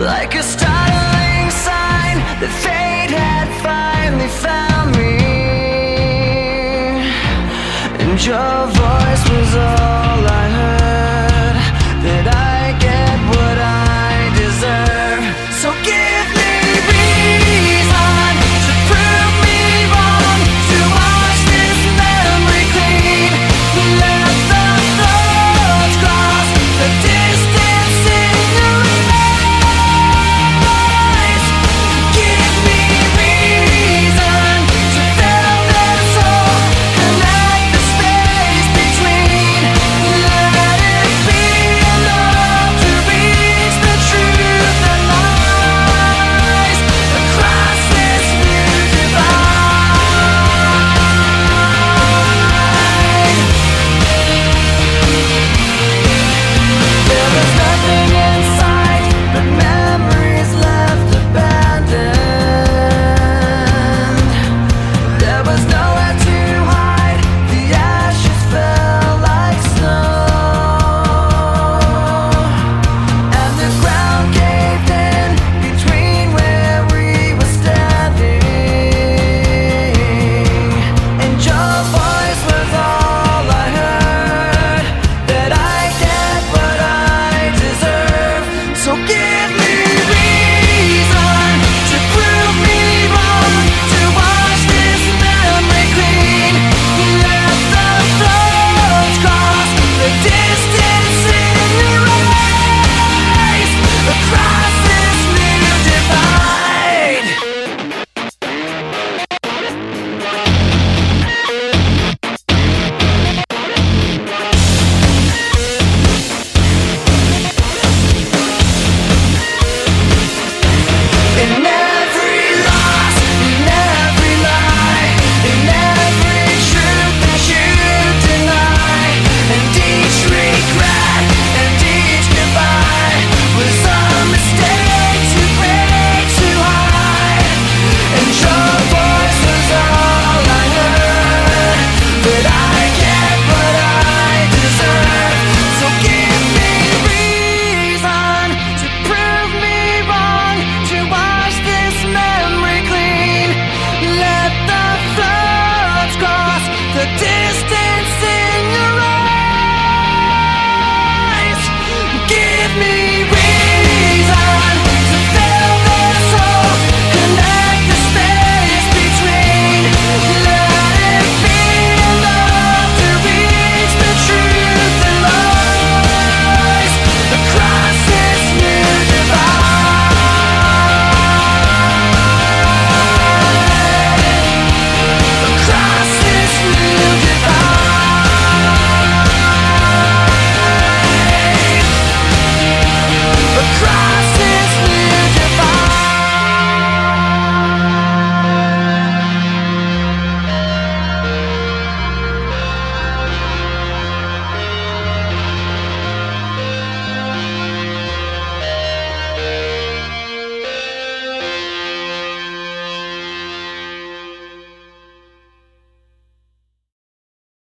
like a startling sign that fate had finally found me. And your voice was all I